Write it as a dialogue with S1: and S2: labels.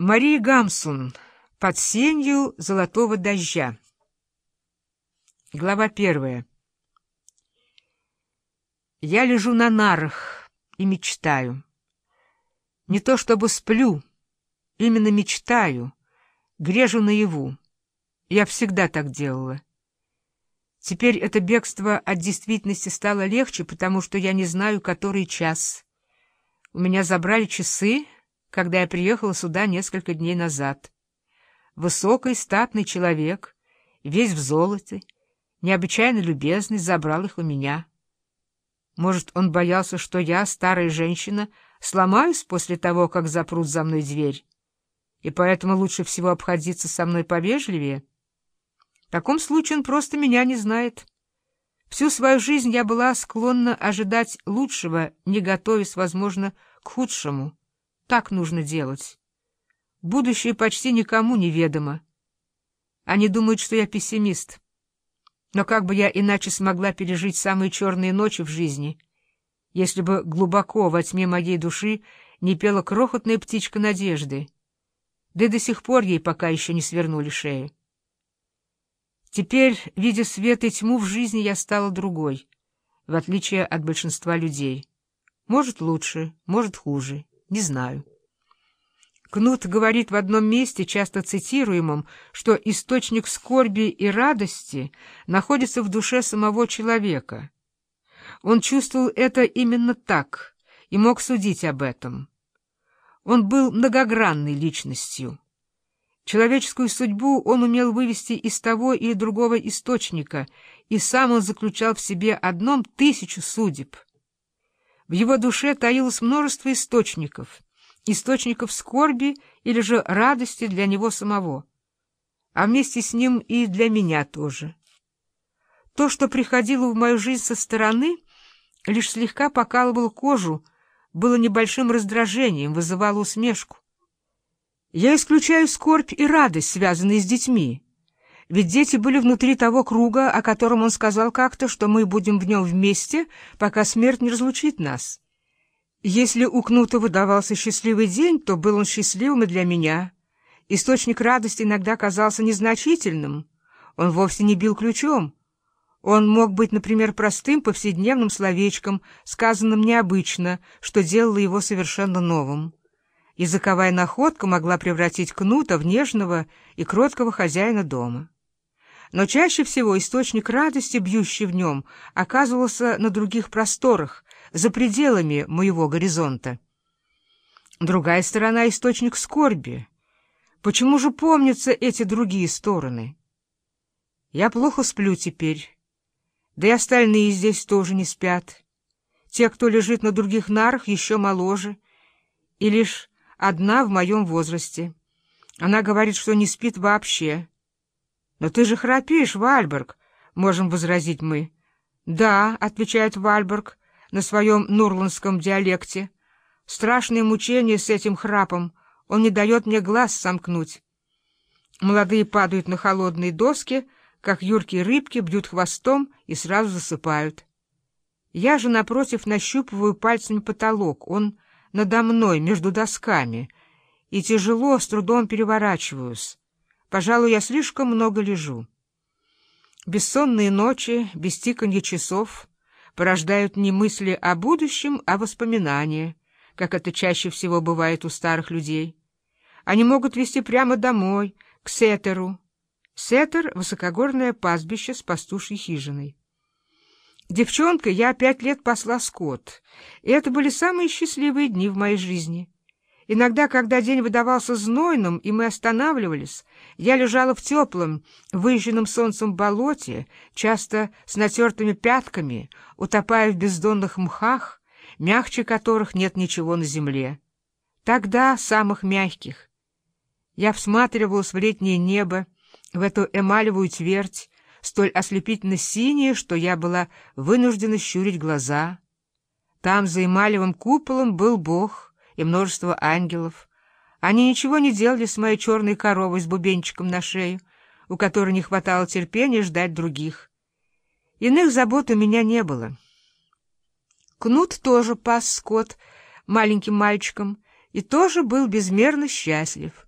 S1: Мария Гамсун. Под сенью золотого дождя. Глава первая. Я лежу на нарах и мечтаю. Не то чтобы сплю, именно мечтаю, грежу наяву. Я всегда так делала. Теперь это бегство от действительности стало легче, потому что я не знаю, который час. У меня забрали часы, когда я приехала сюда несколько дней назад. Высокий, статный человек, весь в золоте, необычайно любезный, забрал их у меня. Может, он боялся, что я, старая женщина, сломаюсь после того, как запрут за мной дверь, и поэтому лучше всего обходиться со мной повежливее? В таком случае он просто меня не знает. Всю свою жизнь я была склонна ожидать лучшего, не готовясь, возможно, к худшему. Так нужно делать. Будущее почти никому неведомо. Они думают, что я пессимист. Но как бы я иначе смогла пережить самые черные ночи в жизни, если бы глубоко во тьме моей души не пела крохотная птичка надежды? Да и до сих пор ей пока еще не свернули шею. Теперь, видя свет и тьму в жизни, я стала другой, в отличие от большинства людей. Может, лучше, может, хуже. Не знаю. Кнут говорит в одном месте, часто цитируемом, что источник скорби и радости находится в душе самого человека. Он чувствовал это именно так и мог судить об этом. Он был многогранной личностью. Человеческую судьбу он умел вывести из того или другого источника, и сам он заключал в себе одном тысячу судеб — в его душе таилось множество источников, источников скорби или же радости для него самого, а вместе с ним и для меня тоже. То, что приходило в мою жизнь со стороны, лишь слегка покалывало кожу, было небольшим раздражением, вызывало усмешку. Я исключаю скорбь и радость, связанные с детьми. Ведь дети были внутри того круга, о котором он сказал как-то, что мы будем в нем вместе, пока смерть не разлучит нас. Если у Кнута выдавался счастливый день, то был он счастливым и для меня. Источник радости иногда казался незначительным. Он вовсе не бил ключом. Он мог быть, например, простым повседневным словечком, сказанным необычно, что делало его совершенно новым. Языковая находка могла превратить Кнута в нежного и кроткого хозяина дома. Но чаще всего источник радости, бьющий в нем, оказывался на других просторах, за пределами моего горизонта. Другая сторона — источник скорби. Почему же помнятся эти другие стороны? Я плохо сплю теперь. Да и остальные здесь тоже не спят. Те, кто лежит на других нарах, еще моложе. И лишь одна в моем возрасте. Она говорит, что не спит вообще. «Но ты же храпишь, Вальберг», — можем возразить мы. «Да», — отвечает Вальберг на своем нурландском диалекте. «Страшные мучения с этим храпом. Он не дает мне глаз сомкнуть». Молодые падают на холодные доски, как юркие рыбки бьют хвостом и сразу засыпают. Я же, напротив, нащупываю пальцами потолок. Он надо мной, между досками, и тяжело, с трудом переворачиваюсь. Пожалуй, я слишком много лежу. Бессонные ночи, без тиканья часов порождают не мысли о будущем, а воспоминания, как это чаще всего бывает у старых людей. Они могут вести прямо домой, к Сетеру. Сетер — высокогорное пастбище с пастушьей хижиной. Девчонкой я пять лет пасла скот, и это были самые счастливые дни в моей жизни — Иногда, когда день выдавался знойным, и мы останавливались, я лежала в теплом, выжженном солнцем болоте, часто с натертыми пятками, утопая в бездонных мхах, мягче которых нет ничего на земле. Тогда самых мягких. Я всматривалась в летнее небо, в эту эмалевую твердь, столь ослепительно синее, что я была вынуждена щурить глаза. Там за эмалевым куполом был Бог — и множество ангелов. Они ничего не делали с моей черной коровой с бубенчиком на шее, у которой не хватало терпения ждать других. Иных забот у меня не было. Кнут тоже пас скот маленьким мальчиком и тоже был безмерно счастлив.